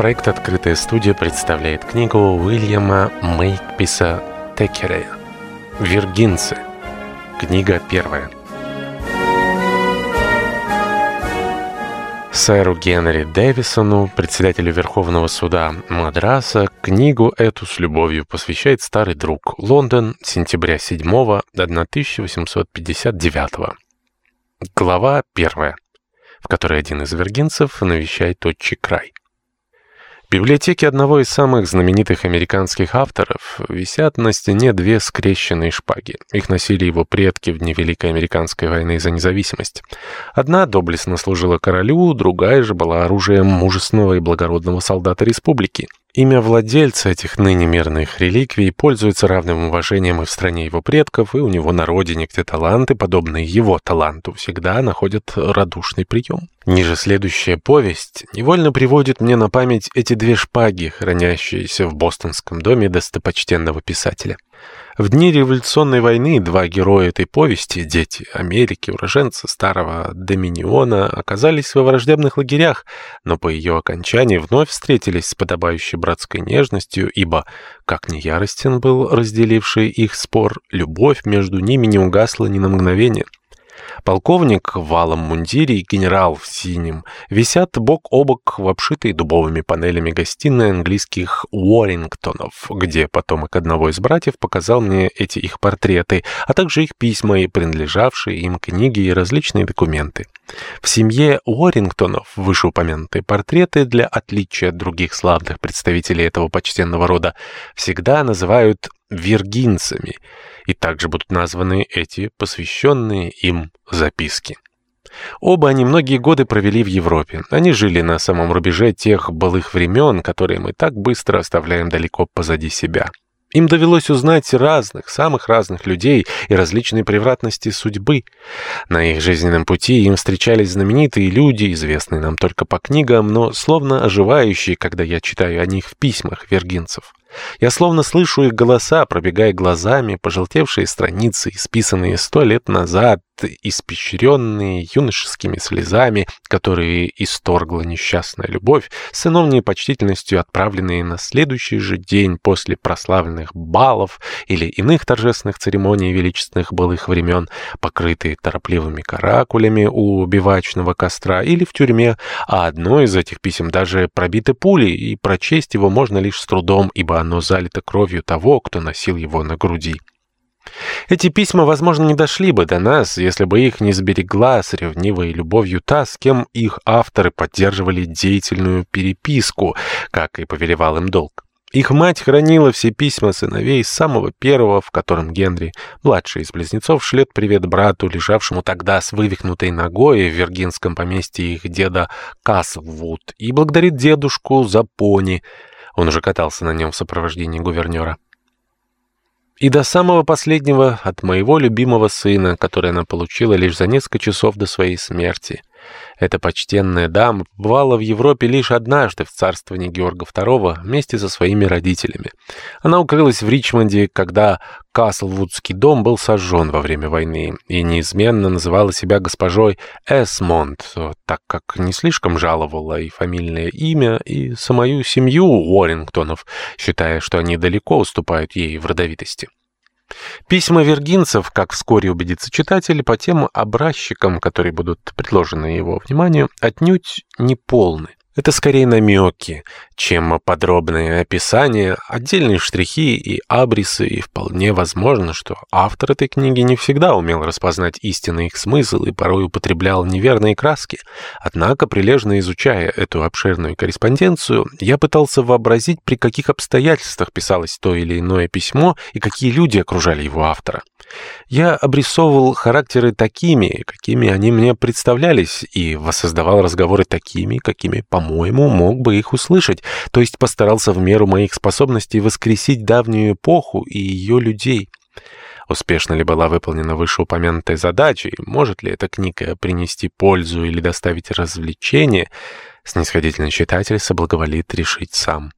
Проект «Открытая студия» представляет книгу Уильяма Мейкписа Текерея «Виргинцы». Книга первая. Сэру Генри Дэвисону, председателю Верховного суда Мадраса, книгу эту с любовью посвящает старый друг Лондон, сентября 7 1859 Глава первая, в которой один из виргинцев навещает отчий край. В библиотеке одного из самых знаменитых американских авторов висят на стене две скрещенные шпаги. Их носили его предки в дни Великой Американской войны за независимость. Одна доблестно служила королю, другая же была оружием мужественного и благородного солдата республики. Имя владельца этих ныне мирных реликвий пользуется равным уважением и в стране его предков, и у него на родине, где таланты, подобные его таланту, всегда находят радушный прием. Ниже следующая повесть невольно приводит мне на память эти две шпаги, хранящиеся в бостонском доме достопочтенного писателя. В дни революционной войны два героя этой повести, дети Америки, уроженцы старого Доминиона, оказались во враждебных лагерях, но по ее окончании вновь встретились с подобающей братской нежностью, ибо, как не яростен был разделивший их спор, любовь между ними не угасла ни на мгновение. Полковник в валом мундире и генерал в синем висят бок о бок в обшитой дубовыми панелями гостиной английских Уоррингтонов, где потомок одного из братьев показал мне эти их портреты, а также их письма и принадлежавшие им книги и различные документы. В семье Уоррингтонов вышеупомянутые портреты для отличия от других славных представителей этого почтенного рода всегда называют виргинцами, и также будут названы эти посвященные им записки. Оба они многие годы провели в Европе. Они жили на самом рубеже тех былых времен, которые мы так быстро оставляем далеко позади себя. Им довелось узнать разных, самых разных людей и различные превратности судьбы. На их жизненном пути им встречались знаменитые люди, известные нам только по книгам, но словно оживающие, когда я читаю о них в письмах вергинцев. Я словно слышу их голоса, пробегая глазами пожелтевшие страницы, исписанные сто лет назад, испещренные юношескими слезами, которые исторгла несчастная любовь, сыновней почтительностью отправленные на следующий же день после прославленных балов или иных торжественных церемоний величественных былых времен, покрытые торопливыми каракулями у бивачного костра или в тюрьме, а одно из этих писем даже пробито пулей, и прочесть его можно лишь с трудом, ибо оно залито кровью того, кто носил его на груди. Эти письма, возможно, не дошли бы до нас, если бы их не сберегла с ревнивой любовью та, с кем их авторы поддерживали деятельную переписку, как и повелевал им долг. Их мать хранила все письма сыновей с самого первого, в котором Генри, младший из близнецов, шлет привет брату, лежавшему тогда с вывихнутой ногой в виргинском поместье их деда Каслвуд, и благодарит дедушку за пони. Он уже катался на нем в сопровождении гувернера и до самого последнего от моего любимого сына, который она получила лишь за несколько часов до своей смерти. Эта почтенная дама бывала в Европе лишь однажды в царствовании Георга II вместе со своими родителями. Она укрылась в Ричмонде, когда Каслвудский дом был сожжен во время войны, и неизменно называла себя госпожой Эсмонд, так как не слишком жаловала и фамильное имя, и самую семью Уоррингтонов, считая, что они далеко уступают ей в родовитости. Письма вергинцев, как вскоре убедится читатель, по тем образчикам, которые будут предложены его вниманию, отнюдь не полны. Это скорее намеки, чем подробные описания, отдельные штрихи и абрисы, и вполне возможно, что автор этой книги не всегда умел распознать истинный их смысл и порой употреблял неверные краски. Однако, прилежно изучая эту обширную корреспонденцию, я пытался вообразить, при каких обстоятельствах писалось то или иное письмо и какие люди окружали его автора. Я обрисовывал характеры такими, какими они мне представлялись, и воссоздавал разговоры такими, какими, по-моему, мог бы их услышать, то есть постарался в меру моих способностей воскресить давнюю эпоху и ее людей. Успешно ли была выполнена вышеупомянутая задача, и может ли эта книга принести пользу или доставить развлечение, снисходительный читатель соблаговолит решить сам.